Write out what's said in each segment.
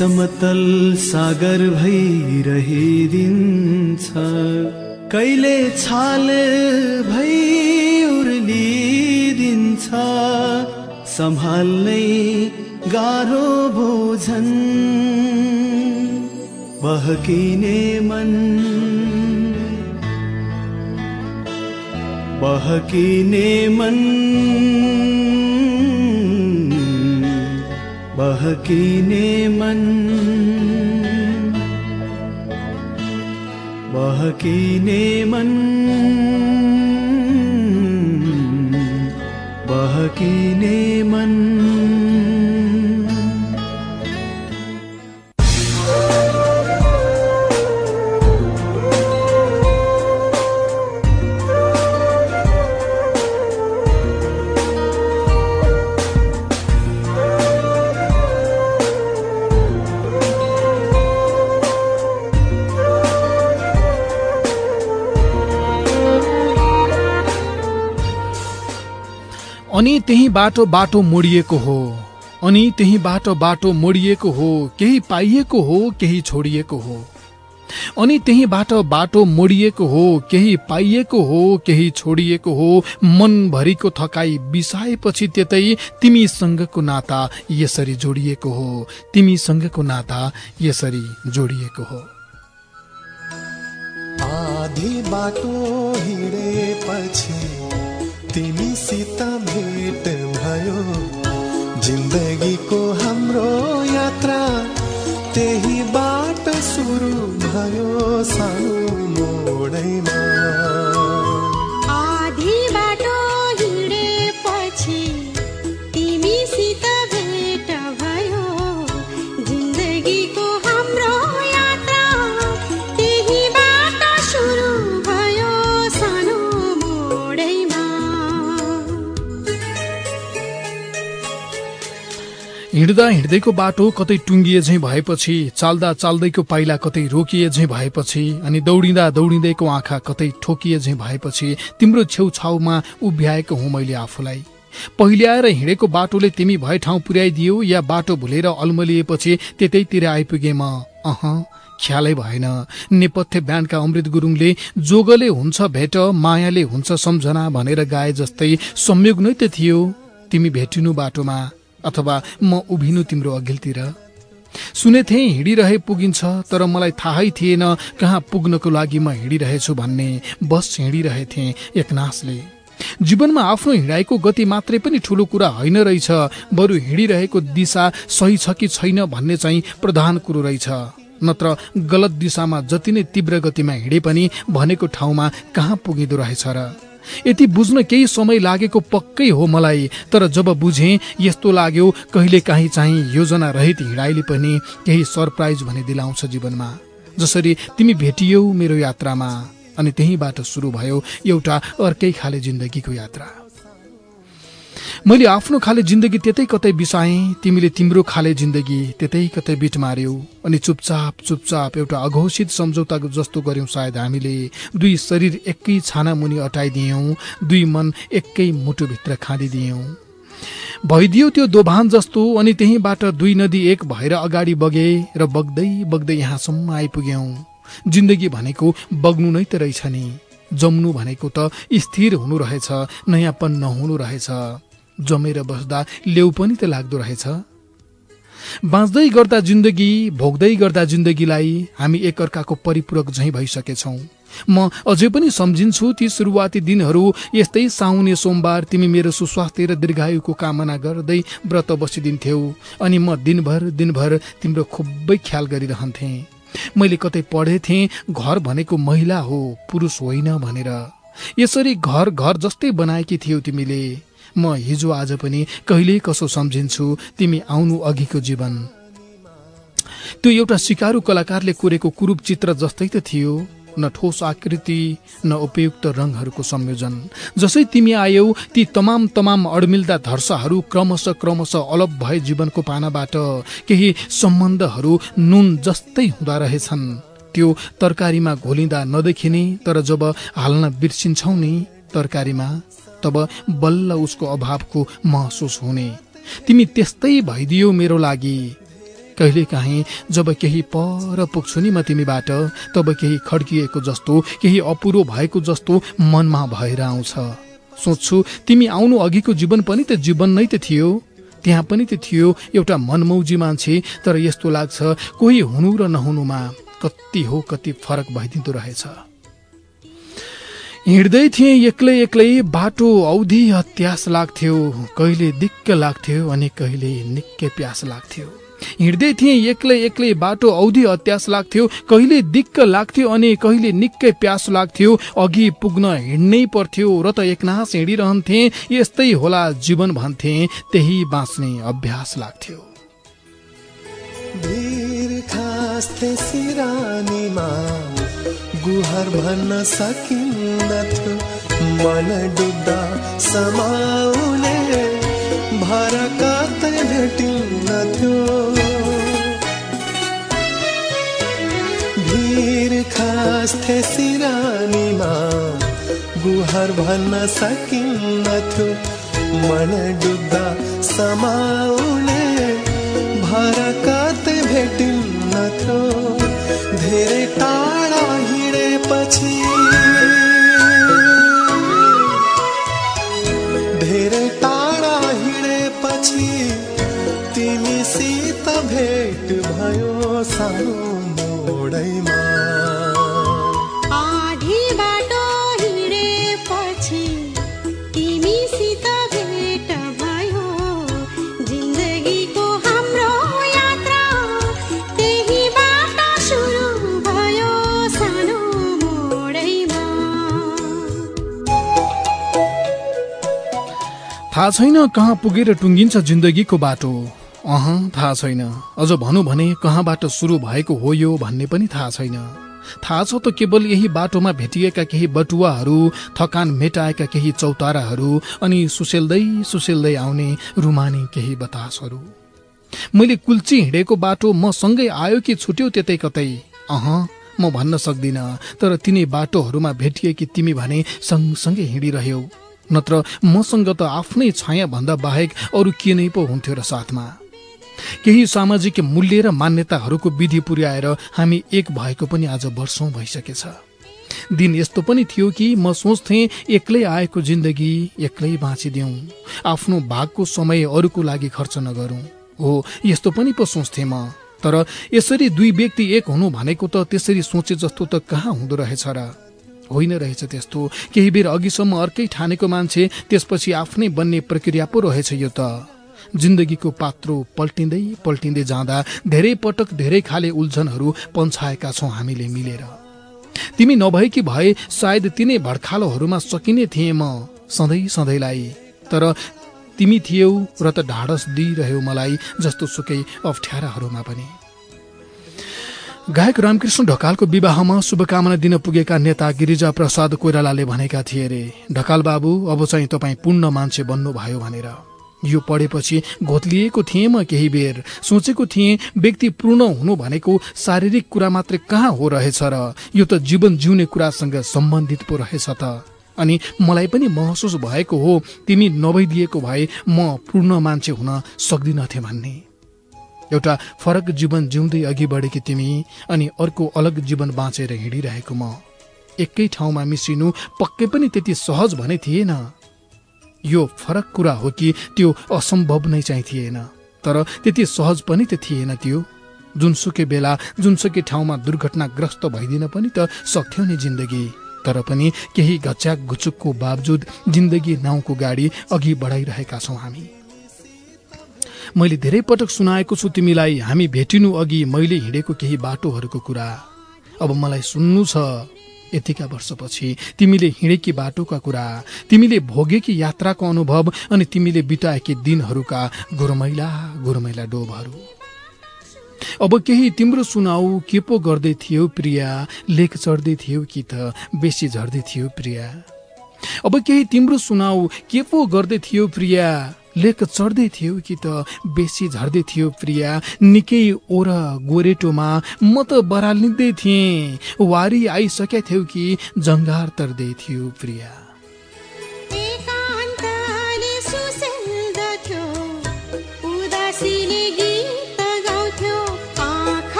समतल सागर भइरहिदिन्छ कहिले छाल भई उर्लिदिन्छ। सम्हाल्नै गाह्रो भोजन बहकिने मन। बहकिने मन। मन। बहकिने मन। बहकिने मन अनि त्यही बाटो बाटो मोडिएको हो। अनि त्यही बाटो बाटो मोडिएको हो केही पाइएको हो केही छोडिएको हो। अनि त्यही बाटो बाटो मोडिएको हो केही पाइएको हो केही छोडिएको हो मनभरिको थकाई बिसाएपछि त्यतै तिमीसँगको नाता यसरी जोडिएको हो तिमीसँगको नाता यसरी जोडिएको हो। आधी बाटो हिँडेपछि तिमीसित भेट भयो। जिन्दगीको हाम्रो यात्रा त्यही बाटो सुरु भयो सानो मोडैमा। हिँड्दा हिँड्दैको बाटो कतै टुङ्गिए झैँ भएपछि चाल्दा चाल्दैको पाइला कतै रोकिए झैँ भएपछि अनि दौडिँदा दौडिँदैको आँखा कतै ठोकिए झैँ भएपछि तिम्रो छेउछाउमा उभ्याएको हुँ मैले आफूलाई। पहिल्याएर हिँडेको बाटोले तिमी भए ठाउँ पुर्याइदियो या बाटो भुलेर अल्मलिएपछि त्यतैतिर आइपुगे म? अह ख्यालै भएन। नेपथ्य ब्यान्डका अमृत गुरुङले जोगले हुन्छ भेट मायाले हुन्छ सम्झना भनेर गाए जस्तै संयोग नै त थियो। तिमी भेटिनु बाटोमा। अथवा म उभिनु तिम्रो अघिल्तिर। सुनेथे हिँडिरहे पुगिन्छ तर मलाई थाहै थिएन कहाँ पुग्नको लागि म हिँडिरहेछु भन्ने। बस हिँडिरहेथे एकनासले जीवनमा आफ्नो हिँडाइको गति मात्रै पनि ठुलो कुरा होइन रहेछ बरु हिँडिरहेको दिशा सही छ कि छैन भन्ने चाहिँ प्रधान कुरो रहेछ। नत्र गलत दिशामा जति नै तीव्र गतिमा हिँडे पनि भनेको ठाउँमा कहाँ पुगिँदो रहेछ र। यति बुझ्न केही समय लागेको पक्कै हो मलाई तर जब बुझेँ यस्तो लाग्यो कहिले काहीँ चाहिँ योजना रहित हिँडाइले पनि केही सरप्राइज भने दिलाउँछ जीवनमा। जसरी तिमी भेटियौ मेरो यात्रामा अनि त्यहीँबाट सुरु भयो एउटा अर्कै खाले जिन्दगीको यात्रा। मैले आफ्नो खाले जिन्दगी त्यतै कतै बिसाएँ तिमीले तिम्रो खाले जिन्दगी त्यतै कतै बिट मार्यौ। अनि चुपचाप चुपचाप एउटा अघोषित सम्झौता जस्तो गर्यौँ सायद हामीले। दुई शरीर एकै छाना मुनि अटाइदियौँ दुई मन एकै मुटुभित्र खाँदिदियौँ। भइदियो त्यो दोभान जस्तो अनि त्यहीँबाट दुई नदी एक भएर अगाडि बगे र बग्दै बग्दै यहाँसम्म आइपुग्यौँ। जिन्दगी भनेको बग्नु नै त रहेछ नि। जम्नु भनेको त स्थिर हुनु रहेछ नयाँपन नहुनु रहेछ। जमेर बस्दा लेउ पनि त लाग्दो रहेछ। बाँच्दै गर्दा जिन्दगी भोग्दै गर्दा जिन्दगीलाई हामी एकअर्काको परिपूरक झैँ भइसकेछौँ। म अझै पनि सम्झिन्छु ती सुरुवाती दिनहरू यस्तै साउने सोमबार तिमी मेरो सुस्वास्थ्य र दीर्घायुको कामना गर्दै व्रत बसिदिन्थ्यौ अनि म दिनभर दिनभर तिम्रो खुबै ख्याल गरिरहन्थेँ। मैले कतै पढेथेँ घर भनेको महिला हो पुरुष होइन भनेर। यसरी घर घर जस्तै बनाएकी थियौ तिमीले। म हिजो आज पनि कहिले कसो सम्झिन्छु तिमी आउनु अघिको जीवन। त्यो एउटा सिकारु कलाकारले कोरेको कुरूप चित्र जस्तै त थियो न ठोस आकृति न उपयुक्त रङहरूको संयोजन। जसै तिमी आयौ ती तमाम तमाम अडमिल्दा धर्साहरू क्रमशः क्रमशः अलप भए जीवनको पानाबाट केही सम्बन्धहरू नुन जस्तै हुँदा रहेछन्। त्यो तरकारीमा घोलिँदा नदेखिने तर जब हाल्न बिर्सिन्छौ नि तरकारीमा तब बल्ल उसको अभावको महसुस हुने। तिमी त्यस्तै भइदियो मेरो लागि। कहिलेकाहीँ जब केही पर पुग्छु नि म तिमीबाट तब केही खड्किएको जस्तो केही अपुरो भएको जस्तो मनमा भएर आउँछ। सोच्छु तिमी आउनु अघिको जीवन पनि त जीवन नै त थियो। त्यहाँ पनि त थियो एउटा मनमौजी मान्छे तर यस्तो लाग्छ कोही हुनु र नहुनुमा। कति हो कति फरक भइदिँदो रहेछ। हिँड्दै थिएँ एक्लै एक्लै बाटो औधी हत्यास लाग्थ्यो कहिले दिक्क लाग्थ्यो अनि कहिले निकै प्यास लाग्थ्यो। हिँड्दै थिएँ एक्लै एक्लै बाटो औधी अत्यास लाग्थ्यो कहिले दिक्क लाग्थ्यो अनि कहिले निकै प्यास लाग्थ्यो। अघि पुग्न हिँड्नै पर्थ्यो र त एकनास हिँडिरहन्थे यस्तै होला जीवन भन्थे त्यही बाँच्ने अभ्यास लाग्थ्यो। सिरानीमा गुहार भन्न सकिन्नथ्यो मन डुब्दा समाउने भर कतै भेटिन्नथ्यो भिर खास्थे सिरानीमा गुहार भन्न सकिन्नथ्यो मन डुब्दा समाउने कतै भेटिन्नथ्यो धेरै टाढा हिँडेपछि। धेरै टाढा हिँडेपछि तिमीसित भेट भयो सानो मोडैमा। थाहा छैन कहाँ पुगेर टुङ्गिन्छ जिन्दगीको बाटो। अह थाहा छैन। अझ भनौँ भने कहाँबाट सुरु भएको हो यो भन्ने पनि थाहा छैन। थाहा छ त केवल यही बाटोमा भेटिएका केही बटुवाहरू थकान मेटाएका केही चौताराहरू अनि सुसेल्दै सुसेल्दै आउने रुमानी केही बतासहरू। मैले कुल्ची हिँडेको बाटो म सँगै आयो कि छुट्यो त्यतै कतै? अह म भन्न सक्दिनँ तर तिनी बाटोहरूमा भेटिएकी तिमी भने सँगसँगै हिँडिरह्यौ। नत्र मसँग त आफ्नै छाया भन्दा बाहेक अरू के नै पो हुन्थ्यो र साथमा? केही सामाजिक मूल्य र मान्यताहरूको विधि पुर्याएर हामी एक भएको पनि आज वर्षौं भइसकेछ। दिन यस्तो पनि थियो कि म सोच्थेँ एक्लै आएको जिन्दगी एक्लै बाँचिदिउँ आफ्नो भागको समय अरूको लागि खर्च नगरौँ। हो यस्तो पनि पो सोच्थेँ म। तर यसरी दुई व्यक्ति एक हुनु भनेको त त्यसरी सोचे जस्तो त कहाँ हुँदो रहेछ र? होइन रहेछ त्यस्तो। केही बेर अघिसम्म अर्कै ठानेको मान्छे त्यसपछि आफ्नै बन्ने प्रक्रिया पो रहेछ यो त। जिन्दगीको पात्रो पल्टिँदै पल्टिँदै जाँदा धेरै पटक धेरै खाले उल्झनहरू पन्छाएका छौँ हामीले मिलेर। तिमी नभएकी भए सायद तिनै भड्खालोहरूमा सकिने थिएँ म सधैँ सधैँलाई। तर तिमी थियौ र त ढाडस दिइरह्यौ मलाई जस्तो सुकै अप्ठ्याराहरूमा पनि। गायक रामकृष्ण ढकालको विवाहमा शुभकामना दिन पुगेका नेता गिरिजा प्रसाद कोइरालाले भनेका थिए रे ढकाल बाबु अब चाहिँ तपाईँ पूर्ण मान्छे बन्नुभयो भनेर। यो पढेपछि घोत्लिएको थिएँ म केही बेर। सोचेको थिएँ व्यक्ति पूर्ण हुनु भनेको शारीरिक कुरा मात्रै कहाँ हो रहेछ र यो त जीवन जिउने कुरासँग सम्बन्धित पो रहेछ त। अनि मलाई पनि महसुस भएको हो तिमी नभइदिएको भए म पूर्ण मान्छे हुन सक्दिनथे भन्ने। एउटा फरक जीवन जिउँदै अघि बढेकी तिमी अनि अर्को अलग जीवन बाँचेर हिँडिरहेको म। एकै ठाउँमा मिसिनु पक्कै पनि त्यति सहज भने थिएन। यो फरक कुरा हो कि त्यो असम्भव नै चाहिँ थिएन। तर त्यति सहज पनि त थिएन त्यो। जुनसुकै बेला जुनसुकै ठाउँमा दुर्घटनाग्रस्त भइदिन पनि त सक्थ्यो नि जिन्दगी। तर पनि केही घच्याक घुचुकको बावजुद जिन्दगी नाउँको गाडी अघि बढाइरहेका छौँ हामी। मैले धेरै पटक सुनाएको छु तिमीलाई। हामी भेटिनु अघि मैले हिँडेको केही बाटोहरूको कुरा। अब मलाई सुन्नु छ। यतिका वर्षपछि तिमीले हिँडेकी बाटोका कुरा तिमीले भोगेकी यात्राको अनुभव अनि तिमीले बिताएकी दिनहरूका गुरमैला गुरमैला डोबहरू। अब केही तिम्रो सुनाऊ के पो गर्दै थियो प्रिया? लेख चढ्दै थियो कि त? बेसी झर्दै थियो प्रिया। अब केही तिम्रो सुनाऊ के पो गर्दै थियो प्रिया? लेख चढ्दै थियो कि त बेसी झर्दै थियो प्रिया? निकै ओर गोरेटोमा म त बरालिँदै थिएँ। वारी आइसकेका थियौ कि जङ्गार तर्दै थियो प्रिया।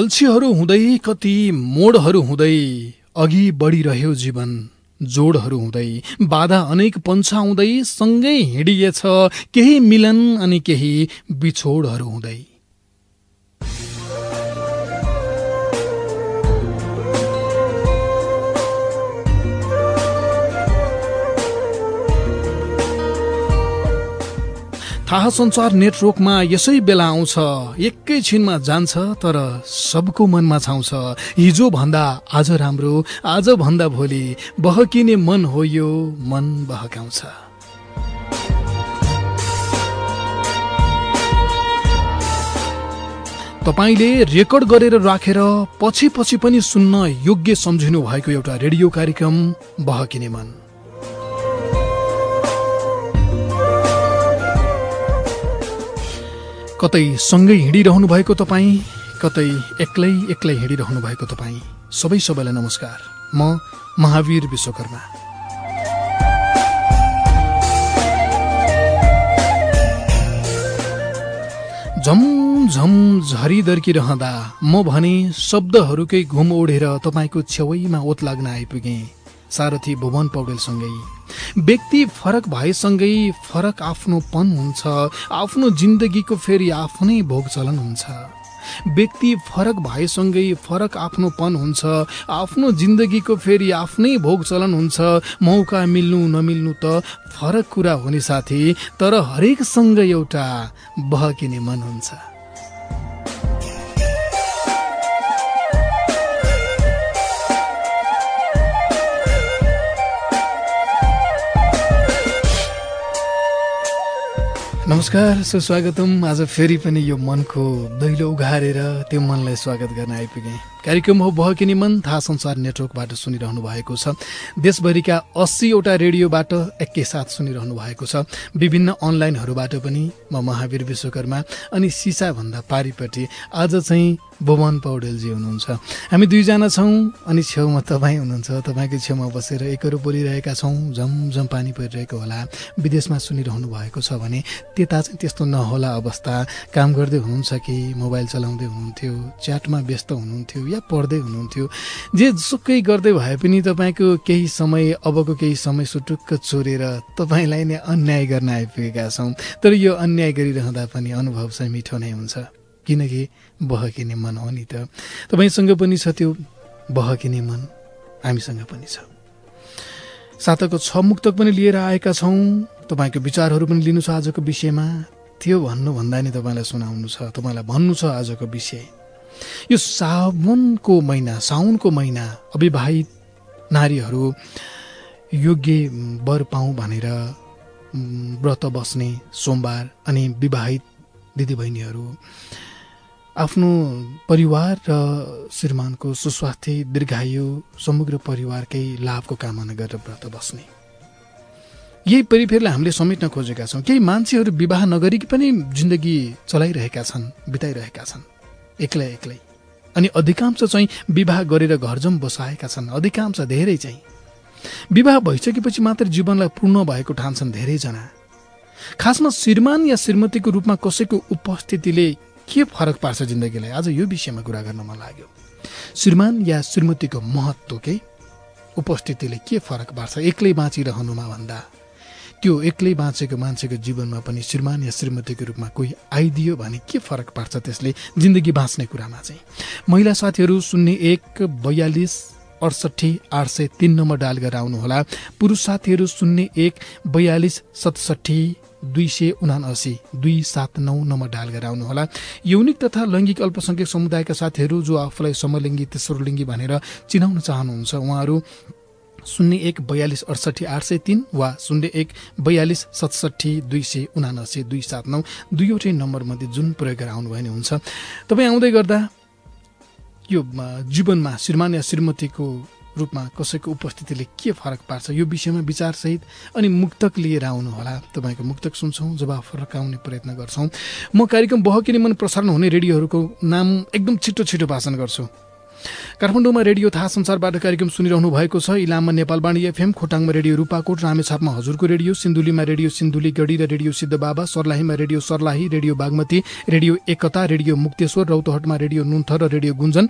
गल्छीहरू हुँदै कति मोडहरू हुँदै अघि बढिरह्यो जीवन जोडहरू हुँदै। बाधा अनेक पन्छाउँदै सँगै हिँडिएछ केही मिलन अनि केही बिछोडहरू हुँदै। थाहा संसार नेटवर्कमा यसै बेला आउँछ। एकैछिनमा जान्छ तर सबको मनमा छाउँछ। हिजो भन्दा आज राम्रो आज भन्दा भोलि। बहकिने मन हो यो मन बहकाउँछ। तपाईँले रेकर्ड गरेर राखेर पछि पछि पनि सुन्न योग्य सम्झिनु भएको एउटा रेडियो कार्यक्रम बहकिने मन। कतै सँगै हिँडिरहनु भएको तपाईँ? कतै एक्लै एक्लै हिँडिरहनु भएको तपाईँ? सबै सबैलाई नमस्कार। म महावीर विश्वकर्मा। झम झम झरी दर्किरहँदा म भने शब्दहरूकै घुम ओढेर तपाईँको छेउैमा ओत लाग्न आइपुगेँ। सारथी भुवन पौडेलसँगै। व्यक्ति फरक भएसँगै फरक आफ्नोपन हुन्छ आफ्नो जिन्दगीको फेरि आफ्नै भोग चलन हुन्छ। व्यक्ति फरक भएसँगै फरक आफ्नोपन हुन्छ आफ्नो जिन्दगीको फेरि आफ्नै भोग चलन हुन्छ। मौका मिल्नु नमिल्नु त फरक कुरा हो नि साथी तर हरेकसँग एउटा बहकिने मन हुन्छ। नमस्कार सुस्वागतम। आज फेरि पनि यो मनको दैलो उघारेर त्यो मनलाई स्वागत गर्न आइपुगेँ। कार्यक्रम हो बहकिनी मन थाहा संसार नेटवर्कबाट सुनिरहनु भएको छ। देशभरिका अस्सीवटा रेडियोबाट एकैसाथ सुनिरहनु भएको छ। विभिन्न अनलाइनहरूबाट पनि म महावीर विश्वकर्मा अनि सिसाभन्दा पारिपट्टि आज चाहिँ भुवन पौडेलजी हुनुहुन्छ। हामी दुईजना छौँ अनि छेउमा तपाईँ हुनुहुन्छ। तपाईँको छेउमा बसेर एकरो बोलिरहेका छौँ। झमझम पानी परिरहेको होला। विदेशमा सुनिरहनु भएको छ भने त्यता चाहिँ त्यस्तो नहोला अवस्था। काम गर्दै हुनुहुन्छ कि? मोबाइल चलाउँदै हुनुहुन्थ्यो। च्याटमा व्यस्त हुनुहुन्थ्यो। या पढ्दै हुनुहुन्थ्यो। जे सुकै गर्दै भए पनि तपाईँको केही समय अबको केही समय सुटुक्क चोरेर तपाईँलाई नै अन्याय गर्न आइपुगेका छौँ। तर यो अन्याय गरिरहँदा पनि अनुभव चाहिँ मिठो नै हुन्छ। किनकि बहकिने मन हो नि त। तपाईँसँग पनि छ त्यो बहकिने मन। हामीसँग पनि छ। साताको छ मुक्तक पनि लिएर आएका छौँ। तपाईँको विचारहरू पनि लिनु छ आजको विषयमा। त्यो भन्नुभन्दा नि तपाईँलाई सुनाउनु छ। तपाईँलाई भन्नु छ आजको विषय। यो साउनको महिना साउनको महिना अविवाहित नारीहरू योग्य वर पाऊँ भनेर व्रत बस्ने सोमबार अनि विवाहित दिदीबहिनीहरू आफ्नो परिवार र श्रीमानको सुस्वास्थ्य दीर्घायु समग्र परिवारकै लाभको कामना गरेर व्रत बस्ने। यही परिफेरलाई हामीले समेट्न खोजेका छौँ। केही मान्छेहरू विवाह नगरी पनि जिन्दगी चलाइरहेका छन् बिताइरहेका छन्। एक्लै एक्लै। अनि अधिकांश चाहिँ विवाह गरेर घरजम बसाएका छन्। अधिकांश धेरै चाहिँ। विवाह भइसकेपछि मात्र जीवनलाई पूर्ण भएको ठान्छन् धेरैजना। खासमा श्रीमान या श्रीमतीको रूपमा कसैको उपस्थितिले के फरक पार्छ जिन्दगीलाई? आज यो विषयमा कुरा गर्न मन लाग्यो। श्रीमान या श्रीमतीको महत्त्वकै उपस्थितिले के फरक पार्छ? एक्लै बाँचिरहनुमा भन्दा। त्यो एक्लै बाँचेको मान्छेको जीवनमा पनि श्रीमान या श्रीमतीको रूपमा कोही आइदियो भने के फरक पार्छ त्यसले जिन्दगी बाँच्ने कुरामा चाहिँ? महिला साथीहरू शून्य एक बयालिस अडसट्ठी आठ सय तिन नम्बर डायल गरेर आउनुहोला पुरुष साथीहरू शून्य एक बयालिस सतसट्ठी दुई सय उनासी दुई सात नौ नम्बर डायल गरेर आउनुहोला यौनिक तथा लैङ्गिक अल्पसङ्ख्यक समुदायका साथीहरू जो आफूलाई समलिङ्गी तेस्रो लिङ्गी भनेर चिनाउन चाहनुहुन्छ उहाँहरू शून्य एक बयालिस अडसठी आठ सय तिन वा शून्य एक बयालिस सतसट्ठी दुई सय उनासी दुई सात नौ दुईवटै नम्बरमध्ये जुन प्रयोग गरेर आउनुभयो भने हुन्छ। तपाईँ आउँदै गर्दा यो जीवनमा श्रीमान या श्रीमतीको रूपमा कसैको उपस्थितिले के फरक पार्छ यो विषयमा विचारसहित अनि मुक्तक लिएर आउनुहोला। तपाईँको मुक्तक सुन्छौँ जवाफ फर्काउने प्रयत्न गर्छौँ। म कार्यक्रम बहकिने मन प्रसारण हुने रेडियोहरूको नाम एकदम छिटो छिटो भाषण गर्छु। काठमाडौँमा रेडियो थाहा संसारबाट कार्यक्रम सुनिरहनु भएको छ। इलाममा नेपालवाणी एफएम खोटाङमा रेडियो रूपाकोट रामेछापमा हजुरको रेडियो सिन्धुलीमा रेडियो सिन्धुली गढी र radio Siddhababa सर्लाहीमा radio Sarlahi radio Bagmati radio Ekta radio Mukteshwar रौतहटमा radio Nunthar र रेडियो गुन्जन।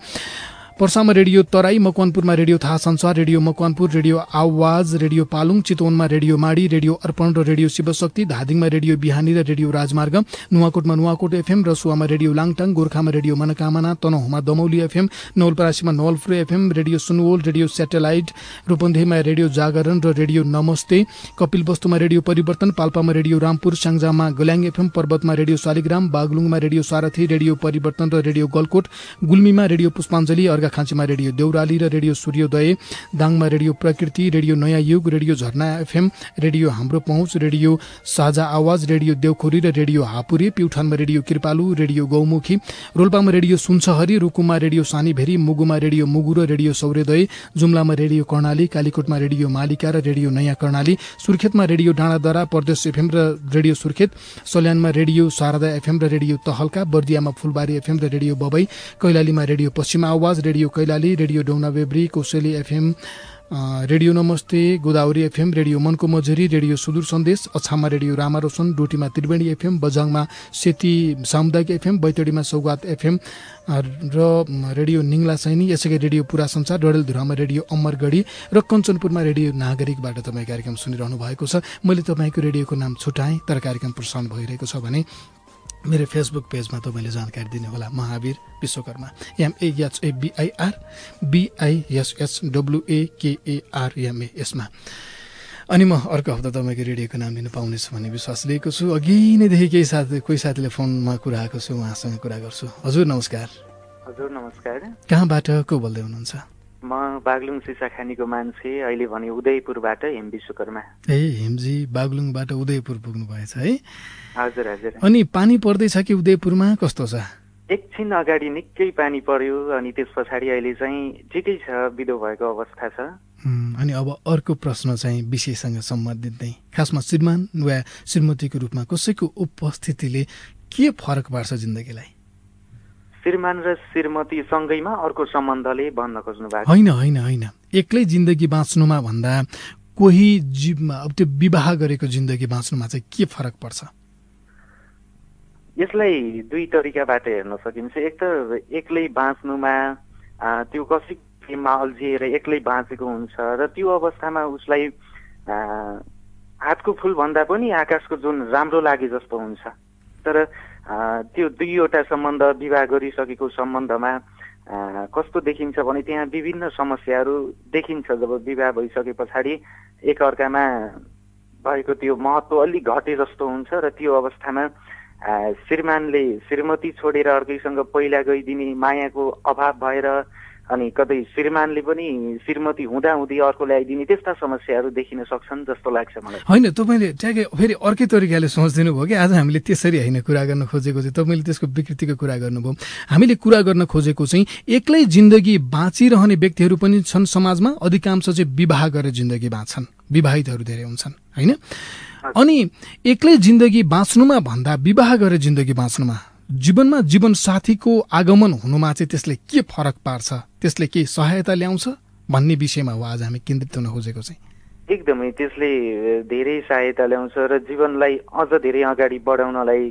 पर्सामा radio Terai मकवानपुरमा radio Thaha Sansar radio Makwanpur radio Awaaj radio Palung चितवनमा radio Madi radio Arpan र रेडियो शिवशक्ति धादिङमा रेडियो बिहानी र रेडियो राजमार्ग नुवाकोटमा नुवाकोट एफएम रसुवामा रेडियो लाङटाङ गोर्खामा रेडियो मनोकामना तनहुमा Damauli FM नवलपरासीमा Nawalpur FM radio Sunwal radio satellite रूपन्देहीमा radio Jagaran र रेडियो नमस्ते कपिल वस्तुमा रेडियो परिवर्तन पाल्पामा रेडियो रामपुर स्याङ्जामा गल्याङ एफएम पर्वतमा रेडियो शालिग्राम बागलुङमा रेडियो सारथी रेडियो परिवर्तन र रेडियो गलकोट गुल्मीमा रेडियो पुष्पाञ्जली अर्घाखाँचीमा रेडियो देउराली र रेडियो सूर्योदय दाङमा रेडियो प्रकृति रेडियो नयाँ युग रेडियो झरना एफएम रेडियो हाम्रो पहुँच रेडियो साझा आवाज रेडियो देवखोरी र रेडियो हापुरे प्युठानमा रेडियो कृपालु रेडियो गौमुखी रोल्पामा रेडियो सुनसहरी रुकुममा रेडियो सानीभेरी मुगुमा रेडियो मुगु र रेडियो सौर्योदय जुम्लामा रेडियो कर्णाली कालीकोटमा रेडियो मालिका र रेडियो नयाँ कर्णाली सुर्खेतमा रेडियो डाँडादरा प्रदेश एफएम र रेडियो सुर्खेत सल्यानमा रेडियो शारदा एफएम र रेडियो तहल्का बर्दियामा फुलबारी एफएम र रेडियो बबई कैलालीमा radio Paschim Awaaz radio Kailali radio डौनाबेब्री कोसेली एफएम रेडियो नमस्ते गोदावरी एफएम रेडियो मनको मझरी रेडियो सुदूर सन्देश अछाममा रेडियो रामारोशन डोटीमा त्रिवेणी एफएम बजाङमा सेती सामुदायिक एफएम बैतडीमा सौगात एफएम र रेडियो निङ्ला सैनी यसै गरी रेडियो पुरा संसार डडेलधुरामा रेडियो अमरगढी र कञ्चनपुरमा रेडियो नागरिकबाट तपाईँ कार्यक्रम सुनिरहनु भएको छ। मैले तपाईँको रेडियोको नाम छुटाएँ तर कार्यक्रम प्रसारण भइरहेको छ भने मेरो फेसबुक पेजमा तपाईँले जानकारी दिनु होला महावीर विश्वकर्मा। एमएएचएबिआइआर बिआइएसएच डब्लुएकेएआरएमए यसमा। अनि म अर्को हप्ता तपाईँको रेडियोको नाम लिन पाउनेछु भन्ने विश्वास लिएको छु। अघि नैदेखि केही साथी कोही साथीले फोनमा कुरा आएको छु उहाँसँग कुरा गर्छु। हजुर नमस्कार। हजुर नमस्कार। कहाँबाट को बोल्दै हुनुहुन्छ? म बागलुङ सिसाखानीको मान्छे अहिले भने उदयपुरबाट हेम विश्वकर्मा। ए हिमजी बागलुङबाट उदयपुर पुग्नु भएछ है। हजुर हजुर। अनि पानी पर्दैछ कि उदयपुरमा? कस्तो छ? एकछिन अगाडि निकै पानी पर्यो अनि त्यस पछाडि अहिले चाहिँ ठिकै छ बिदो भएको अवस्था छ। अनि अब अर्को प्रश्न चाहिँ विषयसँग सम्बन्धित नै। खासमा श्रीमान वा श्रीमतीको रूपमा कसैको उपस्थितिले के फरक पार्छ जिन्दगीलाई? श्रीमान र श्रीमती सँगैमा अर्को सम्बन्धले भन्न खोज्नु भएको होइन होइन होइन। एक्लै जिन्दगी बाँच्नुमा भन्दा कोही जीवमा अब त्यो विवाह गरेको जिन्दगी बाँच्नुमा चाहिँ के फरक पर्छ? यसलाई दुई तरिकाबाट हेर्न सकिन्छ। एक त एक्लै बाँच्नुमा त्यो कसैको प्रेममा अल्झिएर एक्लै बाँचेको हुन्छ र त्यो अवस्थामा उसलाई हातको फुल भन्दा पनि आकाशको जुन राम्रो लागे जस्तो हुन्छ। तर त्यो दुईवटा सम्बन्ध विवाह गरिसकेको सम्बन्धमा कस्तो देखिन्छ भने त्यहाँ विभिन्न समस्याहरू देखिन्छ जब विवाह भइसके पछाडि एकअर्कामा भएको त्यो महत्त्व अलिक घटे जस्तो हुन्छ र त्यो अवस्थामा श्रीमानले श्रीमती छोडेर अर्कैसँग पहिला गइदिने मायाको अभाव भएर अनि कतै श्रीमानले पनि श्रीमती हुँदा हुँदै अर्को ल्याइदिने त्यस्ता समस्याहरू देखिन सक्छन् जस्तो लाग्छ मलाई। होइन तपाईँले ट्याकै फेरि अर्कै तरिकाले सोचिदिनु भयो कि? आज हामीले त्यसरी होइन कुरा गर्न खोजेको चाहिँ तपाईँले त्यसको विकृतिको कुरा गर्नुभयो। हामीले कुरा गर्न खोजेको चाहिँ एक्लै जिन्दगी बाँचिरहने व्यक्तिहरू पनि छन् समाजमा। अधिकांश चाहिँ विवाह गरेर जिन्दगी बाँच्छन्। विवाहितहरू धेरै हुन्छन् होइन? अनि एक्लै जिन्दगी बाँच्नुमा भन्दा विवाह गरेर जिन्दगी बाँच्नुमा जीवनमा जीवन साथीको आगमन हुनुमा चाहिँ त्यसले के फरक पार्छ त्यसले के सहायता ल्याउँछ भन्ने विषयमा हो आज हामी केन्द्रित हुन खोजेको चाहिँ। एकदमै त्यसले धेरै सहायता ल्याउँछ र जीवनलाई अझ धेरै अगाडि बढाउनलाई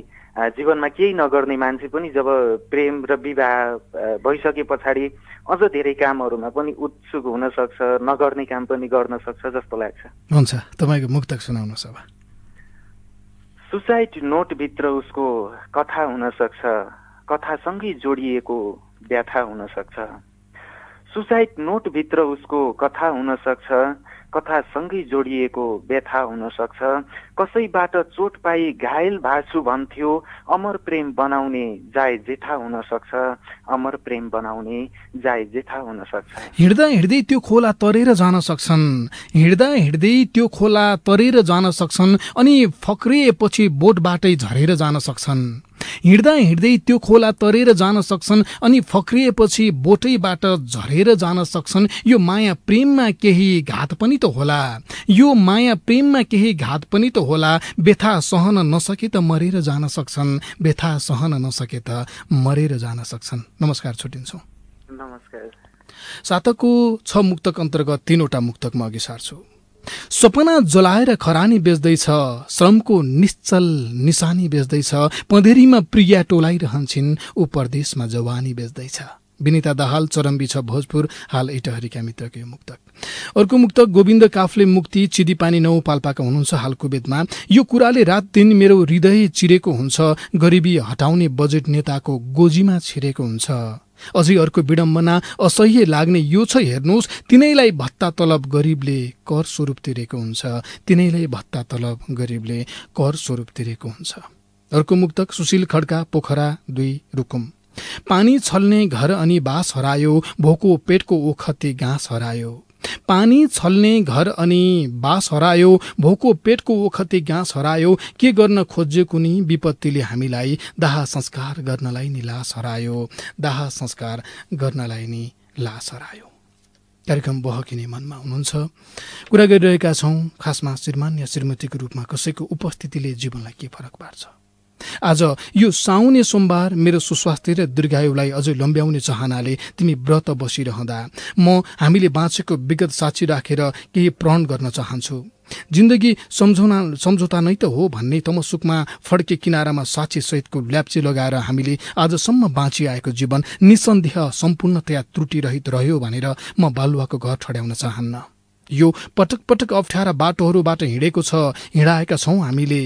जीवनमा केही नगर्ने मान्छे पनि जब प्रेम र विवाह भइसके पछाडि अझ धेरै कामहरूमा पनि उत्सुक हुन सक्छ नगर्ने काम पनि गर्न सक्छ जस्तो लाग्छ। हुन्छ तपाईँको मुक्तक सुनाउनुहोस् अब सुसाइड नोटभित्र उसको कथा हुन सक्छ कथासँगै जोडिएको व्याथा हुन सक्छ सुसाइड नोटभित्र उसको कथा हुन सक्छ कथासँगै जोडिएको व्यथा हुन सक्छ कसैबाट चोट पाई घायल भाछु भन्थ्यो अमर प्रेम बनाउने जाय जेठा हुन सक्छ अमर प्रेम बनाउने जाय जेठा हुन सक्छ हिँड्दा हिँड्दै त्यो खोला तरेर जान सक्छन्। हिँड्दा हिँड्दै त्यो खोला तरेर जान सक्छन् अनि फक्रिएपछि बोटबाटै झरेर जान सक्छन्। हिँड्दा हिँड्दै त्यो खोला तरेर जान सक्छन् अनि फक्रिएपछि बोटैबाट झरेर जान सक्छन्। यो माया प्रेममा केही घात पनि त होला। यो माया प्रेममा केही घात पनि त होला। व्यथा सहन नसके त मरेर जान सक्छन्। व्यथा सहन नसके त मरेर जान सक्छन्। नमस्कार छुट्टिन्छौँ। नमस्कार। सातकको छ मुक्तक अन्तर्गत तीनवटा मुक्तक म अघि सार्छु। सपना जलाएर खरानी बेच्दैछ श्रमको निश्चल निशानी बेच्दैछ पँधेरीमा प्रिया टोलाइरहन्छन् ऊ परदेशमा जवानी बेच्दैछ। विनिता दाहाल चरम्बी छ भोजपुर हाल इटहरीका मित्रको यो मुक्तक। अर्को मुक्तक गोविन्द काफले मुक्ति चिदिपानी नौ पाल्पाका हुनुहुन्छ हाल कुवेतमा। यो कुराले रात दिन मेरो हृदय चिरेको हुन्छ गरिबी हटाउने बजेट नेताको गोजीमा छिरेको हुन्छ। अझै अर्को विडम्बना असह्य लाग्ने यो छ हेर्नुहोस् तिनैलाई भत्ता तलब गरिबले कर स्वरूप तिरेको हुन्छ। तिनैलाई भत्ता तलब गरिबले कर स्वरूप तिरेको हुन्छ। अर्को मुक्तक सुशील खड्का पोखरा दुई रुकुम। पानी छल्ने घर अनि बास हरायो भोको पेटको ओखते घाँस हरायो। पानी छल्ने घर अनि बास हरायो भोको पेटको ओखते घाँस हरायो के गर्न खोजेको नि विपत्तिले हामीलाई? दाह संस्कार गर्नलाई नि लास हरायो। दाह संस्कार गर्नलाई नि लास हरायो। कार्यक्रम बहकिने मनमा हुनुहुन्छ। कुरा गरिरहेका छौँ खासमा श्रीमान या श्रीमतीको रूपमा कसैको उपस्थितिले जीवनलाई के फरक पार्छ? आज यो साउने सोमबार मेरो सुस्वास्थ्य र दीर्घायुलाई अझै लम्ब्याउने चाहनाले तिमी व्रत बसिरहँदा म हामीले बाँचेको विगत साक्षी राखेर केही प्रण गर्न चाहन्छु। जिन्दगी सम्झौना सम्झौता नै त हो भन्ने तमसुकमा फड्के किनारामा साक्षी सहितको ल्याप्चे लगाएर हामीले आजसम्म बाँचिआएको जीवन निसन्देह सम्पूर्णतया त्रुटिरहित रह्यो भनेर म बालुवाको घर ठड्याउन चाहन्न। यो पटक पटक अप्ठ्यारा बाटोहरूबाट हिँडेको छ हिँडाएका छौँ हामीले।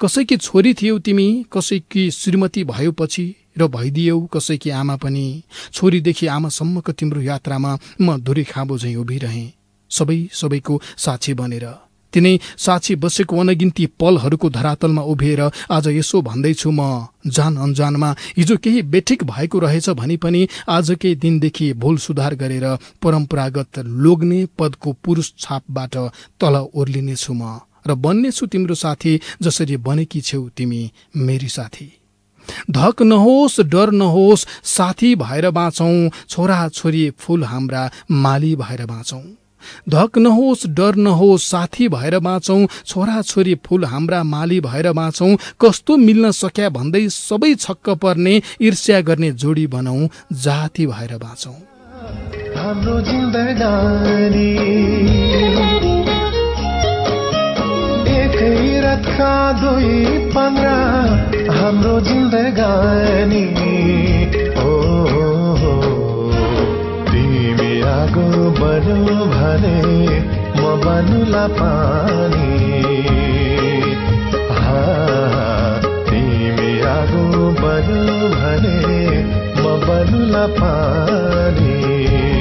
कसैकी छोरी थियौ तिमी कसैकी श्रीमती भएपछि र भइदियौ कसैकी आमा पनि। छोरीदेखि आमासम्मको तिम्रो यात्रामा म धुरी खाँबो झैँ उभिरहेँ। सबै सबैको साक्षी बनेर। तिनै साक्षी बसेको अनगिन्ती पलहरूको धरातलमा उभिएर आज यसो भन्दैछु म जान अनजानमा हिजो केही बेठिक भएको रहेछ भने पनि आजकै दिनदेखि भूल सुधार गरेर परम्परागत लोग्ने पदको पुरुष छापबाट तल ओर्लिनेछु म। र बन्नेछु तिम्रो साथी जसरी बनेकी छेउ तिमी मेरी साथी। धक नहोस् डर नहोस् साथी भएर बाँचौँ छोरा छोरी फुल हाम्रा माली भएर बाँचौँ। धक नहोस् डर नहोस् साथी भएर बाँचौँ छोराछोरी फुल हाम्रा माली भएर बाँचौँ कस्तो मिल्न सक्या भन्दै सबै छक्क पर्ने ईर्ष्या गर्ने जोडी बनाऊ जाति भएर बाँचौँ। हाम्रो जिन्दगानी आगो बन्यो भने म बनुला पानी। तिमी आगो बन्यो भने म बनुला पानी।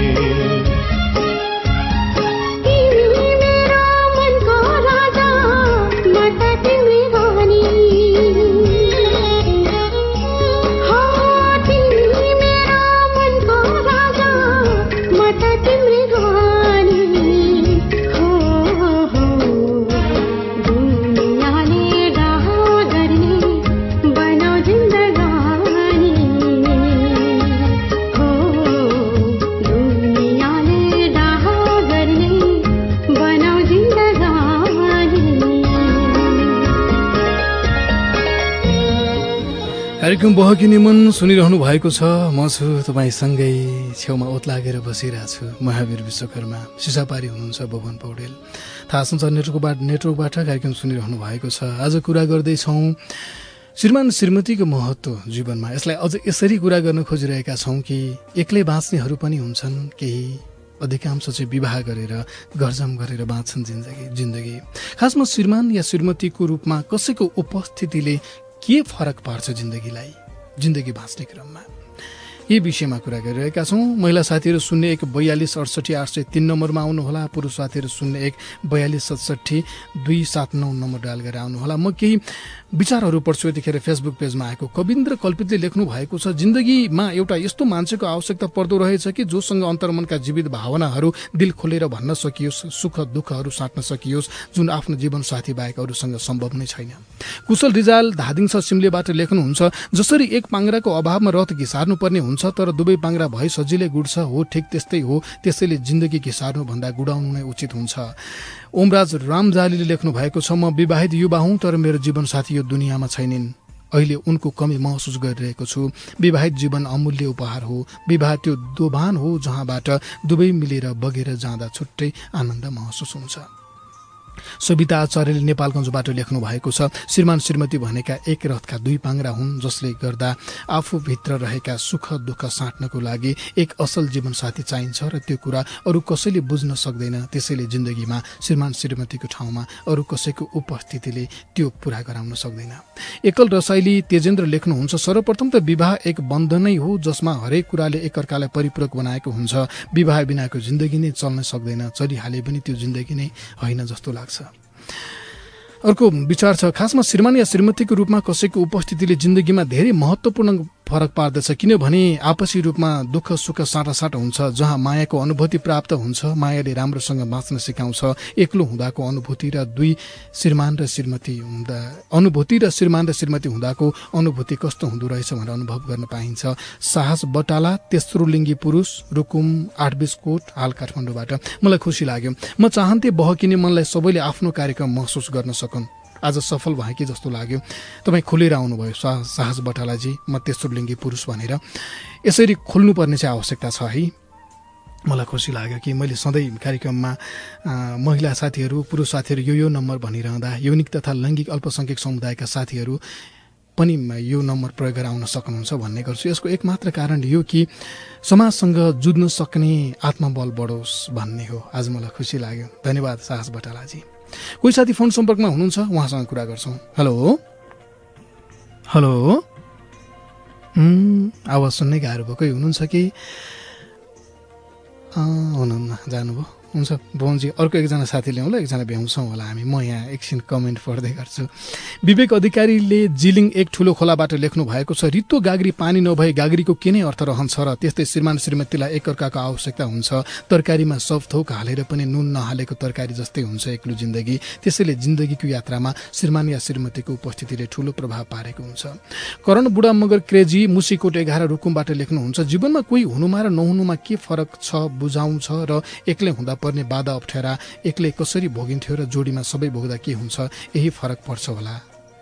कार्यक्रम बहकिने मन सुनिरहनु भएको छ। म छु तपाईँसँगै छेउमा ओत लागेर बसिरहेको छु। महावीर विश्वकर्मा सिसापारी हुनुहुन्छ भुवन पौडेल। थाहा संसार नेटवर्कबाट नेटवर्कबाट कार्यक्रम सुनिरहनु भएको छ। आज कुरा गर्दैछौँ श्रीमान श्रीमतीको महत्त्व जीवनमा। यसलाई अझ यसरी कुरा गर्न खोजिरहेका छौँ कि एक्लै बाँच्नेहरू पनि हुन्छन् केही अधिकांश चाहिँ विवाह गरेर घरजाम गरेर बाँच्छन् जिन्दगी जिन्दगी। खासमा श्रीमान या श्रीमतीको रूपमा कसैको उपस्थितिले के फरक पार्छ जिन्दगीलाई? जिन्दगी बाँच्ने क्रममा? यी विषयमा कुरा गरिरहेका छौँ। महिला साथीहरू शून्य एक बयालिस अडसठी आठ सय तिन नम्बरमा आउनुहोला। पुरुष साथीहरू शून्य एक बयालिस सतसट्ठी दुई सात नौ नम्बर डायल गरेर आउनुहोला। म केही विचारहरू पढ्छु यतिखेर फेसबुक पेजमा आएको। कविन्द्र कल्पितले लेख्नु भएको छ जिन्दगीमा एउटा यस्तो मान्छेको आवश्यकता पर्दो रहेछ कि जोसँग अन्तर्मनका जीवित भावनाहरू दिल खोलेर भन्न सकियोस् सुख दुःखहरू साट्न सकियोस् जुन आफ्नो जीवन साथी बाहेक अरूसँग सम्भव नै छैन? कुशल रिजाल धादिङ सिमलेबाट लेख्नुहुन्छ जसरी एक पाङ्राको अभावमा रथ घिसार्नुपर्ने हुन्छ तर दुवै पाङ्रा भए सजिलै गुड्छ। हो ठिक त्यस्तै हो। त्यसैले जिन्दगी घिसार्नुभन्दा गुडाउनु नै उचित हुन्छ। ओमराज रामजालीले लेख्नु भएको छ म विवाहित युवा हुँ तर मेरो जीवनसाथी यो दुनियाँमा छैनिन्। अहिले उनको कमी महसुस गरिरहेको छु। विवाहित जीवन अमूल्य उपहार हो। विवाह त्यो दोभान हो जहाँबाट दुवै मिलेर बगेर जाँदा छुट्टै आनन्द महसुस हुन्छ। सविता आचार्यले नेपालगञ्जबाट लेख्नु भएको छ श्रीमान श्रीमती भनेका एक रथका दुई पाङ्रा हुन् जसले गर्दा आफूभित्र रहेका सुख दुःख साट्नको लागि एक असल जीवनसाथी चाहिन्छ र त्यो कुरा अरू कसैले बुझ्न सक्दैन। त्यसैले जिन्दगीमा श्रीमान श्रीमतीको ठाउँमा अरू कसैको उपस्थितिले त्यो पूरा गराउन सक्दैन। एकल रसाइली तेजेन्द्र लेख्नुहुन्छ सर्वप्रथम त विवाह एक बन्धनै हो जसमा हरेक कुराले एकअर्कालाई परिपूरक बनाएको हुन्छ। विवाह बिनाको जिन्दगी नै चल्न सक्दैन चलिहाले पनि त्यो जिन्दगी नै होइन जस्तो लाग्छ। अर्को विचार छ खासमा श्रीमान या श्रीमतीको रूपमा कसैको उपस्थितिले जिन्दगीमा धेरै महत्त्वपूर्ण फरक पार्दछ। किनभने आपसी रूपमा दुःख सुख साटासाट हुन्छ जहाँ मायाको अनुभूति प्राप्त हुन्छ मायाले राम्रोसँग बाँच्न सिकाउँछ। एक्लो हुँदाको अनुभूति र दुई श्रीमान र श्रीमती हुँदा अनुभूति र श्रीमान र श्रीमती हुँदाको अनुभूति कस्तो हुँदो रहेछ भनेर अनुभव गर्न पाइन्छ। साहस बटाला तेस्रो लिङ्गी पुरुष रुकुम आठबिसकोट हाल काठमाडौँबाट। मलाई खुसी लाग्यो। म चाहन्थे बहकिने मनलाई सबैले आफ्नो कार्यक्रम महसुस गर्न सकुन्। आज सफल भए कि जस्तो लाग्यो। तपाईँ खुलेर आउनुभयो साहस बटालाजी म तेस्रो लिङ्गी पुरुष भनेर। यसरी खोल्नुपर्ने चाहिँ आवश्यकता छ है। मलाई खुसी लाग्यो कि मैले सधैँ कार्यक्रममा महिला साथीहरू पुरुष साथीहरू यो यो नम्बर भनिरहँदा यौनिक तथा लैङ्गिक अल्पसङ्ख्यक समुदायका साथीहरू पनि यो नम्बर प्रयोग गरेर आउन सक्नुहुन्छ भन्ने गर्छु। यसको एकमात्र कारण यो कि समाजसँग जुझ्न सक्ने आत्मबल बढोस् भन्ने हो। आज मलाई खुसी लाग्यो। धन्यवाद साहस बटालाजी कोही साथी फोन सम्पर्कमा हुनुहुन्छ? उहाँसँग कुरा गर्छौँ। हेलो? हेलो? आवाज सुन्नै गाह्रो भयो कोही हुनुहुन्छ कि? हुनुहुन्न। जानुभयो। हुन्छ। बोन्जी अर्को एकजना साथी ल्याउँ ल एकजना भ्याउँछौँ होला हामी। म यहाँ एकछिन कमेन्ट पढ्दै गर्छु। विवेक अधिकारीले जिलिङ एक ठुलो खोलाबाट लेख्नु भएको छ रित्तो गाग्री पानी नभए गाग्रीको के नै अर्थ रहन्छ र त्यस्तै श्रीमान श्रीमतीलाई एकअर्काको आवश्यकता हुन्छ। तरकारीमा सब थोक हालेर पनि नुन नहालेको तरकारी जस्तै हुन्छ एक्लो जिन्दगी। त्यसैले जिन्दगीको यात्रामा श्रीमान या श्रीमतीको उपस्थितिले ठुलो प्रभाव पारेको हुन्छ। करण बुढा मगर क्रेजी मुसीकोट एघार रुकुमबाट लेख्नुहुन्छ जीवनमा कोही हुनुमा र नहुनुमा के फरक छ बुझाउँछ र एक्लै हुँदा पर्ने बाधा अप्ठ्यारा एक्लै कसरी भोगिन्थ्यो र जोडीमा सबै भोग्दा के हुन्छ यही फरक पर्छ होला।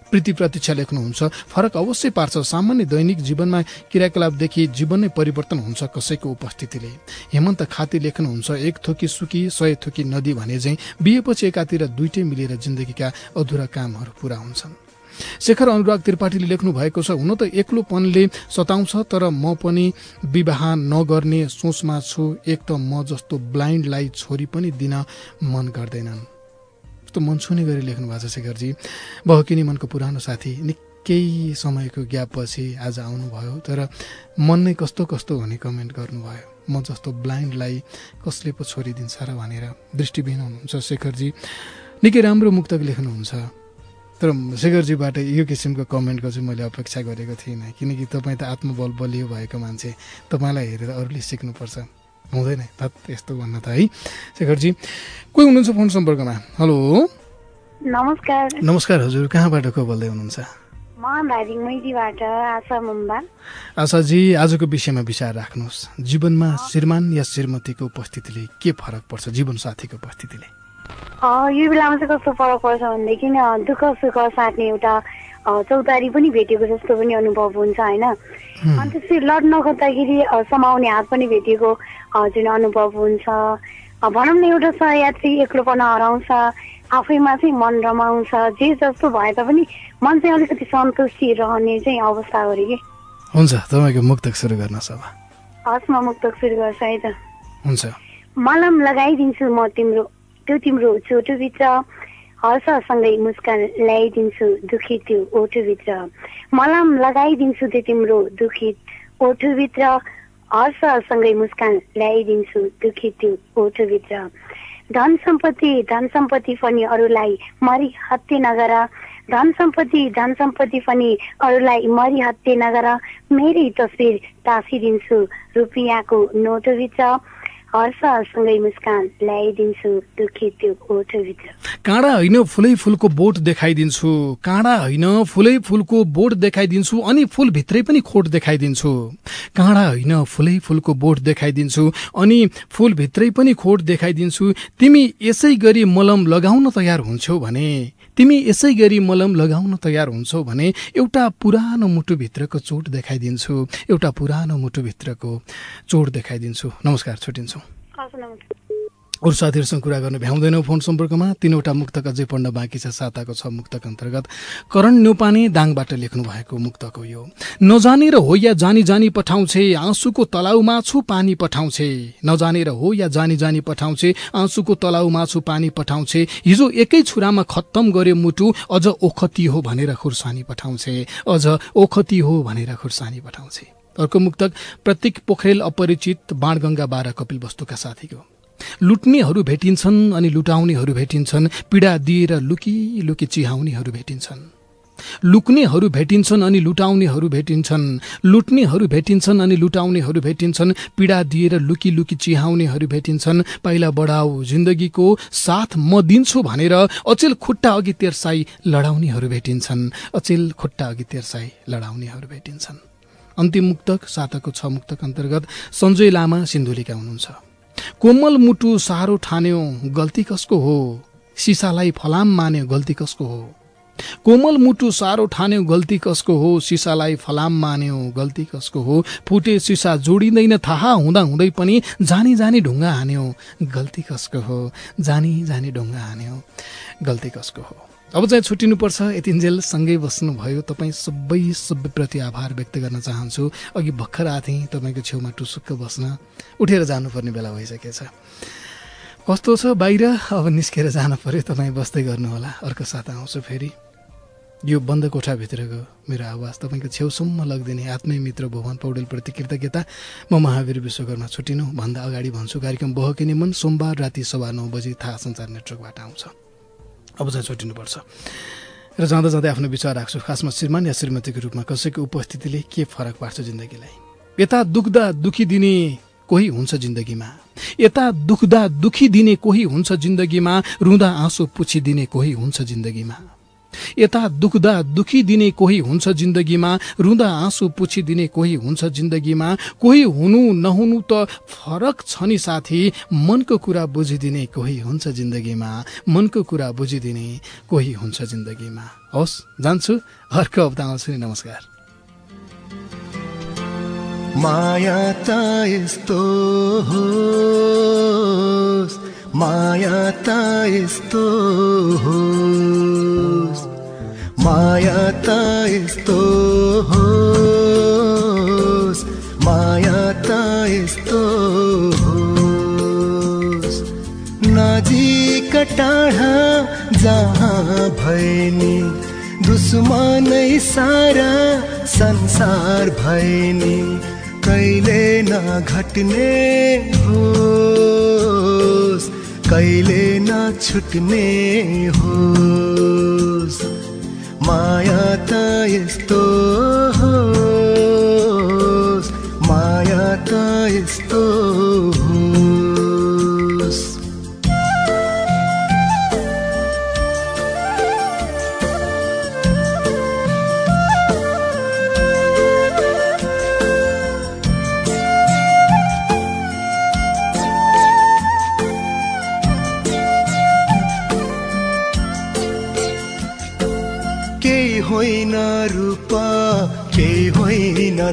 प्रीति प्रतीक्षा लेख्नुहुन्छ फरक अवश्य पार्छ। सामान्य दैनिक जीवनमा क्रियाकलापदेखि जीवन नै परिवर्तन हुन्छ कसैको उपस्थितिले। हेमन्त खाती लेख्नुहुन्छ एक थोकी सुकी सय थोकी नदी भने चाहिँ बिहेपछि एकातिर दुइटै मिलेर जिन्दगीका अधुरा कामहरू पुरा हुन्छन्। शेखर अनुराग त्रिपाठीले लेख्नु भएको छ हुन त एक्लोपनले सताउँछ तर म पनि विवाह नगर्ने सोचमा छु। एक त म जस्तो ब्लाइन्डलाई छोरी पनि दिन मन गर्दैनन्। कस्तो मन छुने गरी लेख्नु भएको छ शेखरजी। बहकिनी मनको पुरानो साथी निकै समयको ग्यापपछि आज आउनुभयो तर मन नै कस्तो कस्तो हुने कमेन्ट गर्नुभयो। म जस्तो ब्लाइन्डलाई कसले पो छोडिदिन्छ र भनेर दृष्टिविहीन हुनुहुन्छ शेखरजी। निकै राम्रो मुक्तक लेख्नुहुन्छ। तर शेखरजीबाट यो किसिमको कमेन्टको चाहिँ मैले अपेक्षा गरेको थिइनँ किनकि तपाईँ त आत्मबल बलियो भएको मान्छे तपाईँलाई हेरेर अरूले सिक्नुपर्छ। हुँदैन त यस्तो भन्न त है। शेखरजी कोही हुनुहुन्छ फोन सम्पर्कमा? हेलो? नमस्कार। नमस्कार हजुर कहाँबाट को बोल्दै हुनुहुन्छ? आशाजी आजको विषयमा विचार राख्नुहोस्। जीवनमा श्रीमान या श्रीमतीको उपस्थितिले के फरक पर्छ? जीवन साथीको उपस्थितिले। यो बेलामा चाहिँ कस्तो फरक पर्छ भनेदेखि दुःख सुख साट्ने एउटा चौतारी पनि भेटेको जस्तो पनि अनुभव हुन्छ होइन? अनि त्यसरी लड नगर्दाखेरि अँ, समाउने हात पनि भेटेको अँ, जुन अनुभव हुन्छ। भनौँ न एउटा सहयात्री एक्लोपना हराउँछ आफैमा चाहिँ मन रमाउँछ जे जस्तो भए तापनि मन चाहिँ अलिकति सन्तुष्टि रहने चाहिँ अवस्था हो अरे कि? हुन्छ तपाईँको मुक्तक सुरु गर्नुहोस् अब हस् म मुक्तक सुरु गर्छु है त। हुन्छ। मलम लगाइदिन्छु म तिम्रो। त्यो तिम्रो चोटोभित्र हर्षसँगै मुस्कान ल्याइदिन्छु दुखित त्यो ओटोभित्र। मलम लगाइदिन्छु त्यो तिम्रो दुखित ओठोभित्र हर्षसँगै मुस्कान ल्याइदिन्छु दुखी त्यो ओठोभित्र धन सम्पत्ति धन सम्पत्ति पनि अरूलाई मरि हत्ते नगर। धन सम्पत्ति धन सम्पत्ति पनि अरूलाई मरि हत्ते नगर। मेरै तस्बिर टाँसिदिन्छु रुपियाँको नोटभित्र। काँडा होइन फुलै फुलको बोट देखाइदिन्छु। काँडा होइन फुलै फुलको बोट देखाइदिन्छु अनि फुलभित्रै पनि खोट देखाइदिन्छु। काँडा होइन फुलै फुलको बोट देखाइदिन्छु अनि फुलभित्रै पनि खोट देखाइदिन्छु। तिमी यसै गरी मलम लगाउन तयार हुन्छौ भने तिमी यसै गरी मलम लगाउन तयार हुन्छौ भने एउटा पुरानो मुटुभित्रको चोट देखाइदिन्छु। एउटा पुरानो मुटुभित्रको चोट देखाइदिन्छु। नमस्कार छुट्टिन्छौँ। अरू साथीहरूसँग कुरा गर्न भ्याउँदैनौँ फोन सम्पर्कमा। तिनवटा मुक्तक अझै पढ्न बाँकी छ साताको छ मुक्तक अन्तर्गत। करण न्यौपाने दाङबाट लेख्नु भएको मुक्तक हो यो। नजानेर हो या जानी जानी पठाउँछे आँसुको तलाउ माछु पानी पठाउँछे। नजानेर हो या जानी जानी पठाउँछे आँसुको तलाउ माछु पानी पठाउँछे। हिजो एकै छुरामा खत्तम गर्यो मुटु अझ ओखती हो भनेर खुर्सानी पठाउँछे। अझ ओखती हो भनेर खुर्सानी पठाउँछे। अर्को मुक्तक प्रतीक पोखरेल अपरिचित बाणगङ्गा बाह्र कपिल वस्तुका साथीको। लुट्नेहरू भेटिन्छन् अनि लुटाउनेहरू भेटिन्छन् पीडा दिएर लुकी लुकी चिहाउनेहरू भेटिन्छन्। लुक्नेहरू भेटिन्छन् अनि लुटाउनेहरू भेटिन्छन् लुट्नेहरू भेटिन्छन् अनि लुटाउनेहरू भेटिन्छन् पीडा दिएर लुकी लुकी चिहाउनेहरू भेटिन्छन्। पाइला बढाऊ जिन्दगीको साथ म दिन्छु भनेर अचेल खुट्टा अघि तेर्साई लडाउनेहरू भेटिन्छन्। अचेल खुट्टा अघि तेर्साई लडाउनेहरू भेटिन्छन्। अन्तिम मुक्तक साताको छ मुक्तक अन्तर्गत सञ्जय लामा सिन्धुलीका हुनुहुन्छ। कोमल मुटु साह्रो ठान्यो गल्ती कसको हो? सिसालाई फलाम मान्यो गल्ती कसको हो? कोमल मुटु साह्रो ठान्यो गल्ती कसको हो? सिसालाई फलाम मान्यो गल्ती कसको हो? फुटे सिसा जोडिँदैन थाहा हुँदा हुँदै पनि जानी जानी ढुङ्गा हान्यो गल्ती कसको हो? जानी जानी ढुङ्गा हान्यो गल्ती कसको हो? अब चाहिँ छुट्टिनुपर्छ। यतिन्जेल सँगै बस्नुभयो। तपाईँ सबै सबैप्रति आभार व्यक्त गर्न चाहन्छु। अघि भर्खर आएको थिएँ तपाईँको छेउमा टुसुक्क बस्न। उठेर जानुपर्ने बेला भइसकेछ कस्तो छ बाहिर? अब निस्केर जानु पर्यो तपाईँ बस्दै गर्नुहोला। अर्को साता आउँछु फेरि। यो बन्द कोठाभित्रको मेरो आवाज तपाईँको छेउसम्म लगिदिने आत्मै मित्र भुवन पौडेलप्रति कृतज्ञता। म महावीर विश्वकर्मा छुट्टिनु। भन्दा अगाडि भन्छु कार्यक्रम बहकिने मन सोमबार राति सवा नौ बजी थाहा सञ्चार नेटवर्कबाट आउँछ। अब चाहिँ छुट्टिनुपर्छ र जाँदा जाँदै आफ्नो विचार राख्छु खासमा श्रीमान या श्रीमतीको रूपमा कसैको उपस्थितिले के फरक पार्छ जिन्दगीलाई? यता दुख्दा दुखी दिने कोही हुन्छ जिन्दगीमा? यता दुख्दा दुखी दिने कोही हुन्छ जिन्दगीमा? रुँदा आँसु पुछिदिने कोही हुन्छ जिन्दगीमा? यता दुख्दा दुखी दिने कोही हुन्छ जिन्दगीमा रुँदा आँसु पुछिदिने कोही हुन्छ जिन्दगीमा कोही हुनु नहुनु त फरक छ नि साथी। मनको कुरा बुझिदिने कोही हुन्छ जिन्दगीमा मनको कुरा बुझिदिने कोही हुन्छ जिन्दगीमा। हवस् जान्छु। अर्को हप्ता आउँछु नि नमस्कार। माया त यस्तो होस् माया त यस्तो होस्। माया त यस्तो होस् माया त यस्तो नजिक टाढा जहाँ भैनी दुश्मनै सारा संसार भैनी कहिले नघट्ने होस् कहिले नछुट्ने होस्। माया त यस्तो होस्। माया त यस्तो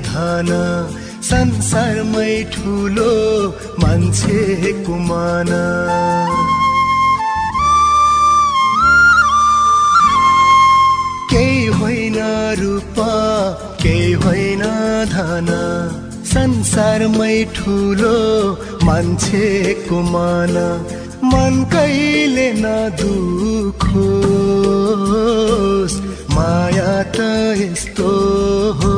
धन। संसारमै ठुलो मान्छे कुमान केही होइन रूप केही होइन धन। संसारमै ठुलो मान्छेको मन मन कहिले नदुखोस्। माया त यस्तो हो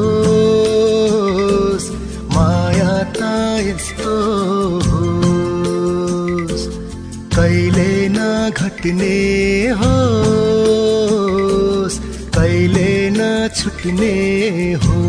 माया त यस्तो हो कहिले नघट्ने हो कहिले नछुट्ने हो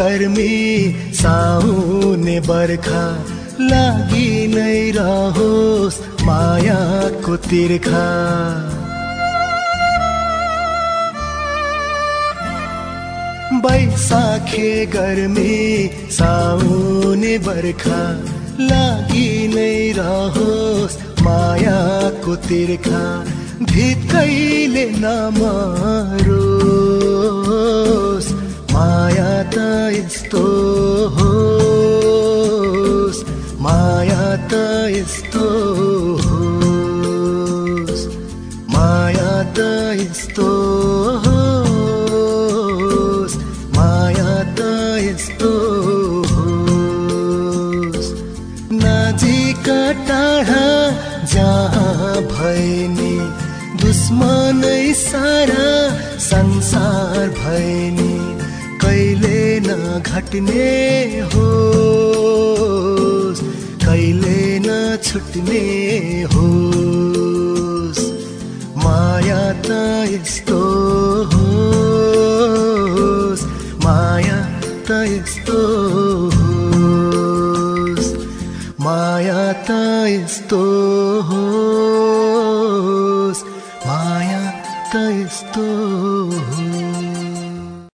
गर्मी साउने बर्खा लागि नै रहोस् मायाको तिर्खा। बैसाखे गर्मी साउने बर्खा लागि नै रहोस् मायाको तिर्खा। भित्कैले नमरोस् माया त यस्तो होस् माया त यस्तो माया त यस्तो माया त यस्तो नजिक टाढा जहाँ भैनी दुश्मनै सारा संसार कहिले नघट्ने होस् कहिले नछुट्ने होस्। माया त यस्तो होस् माया त यस्तो होस्। माया त यस्तो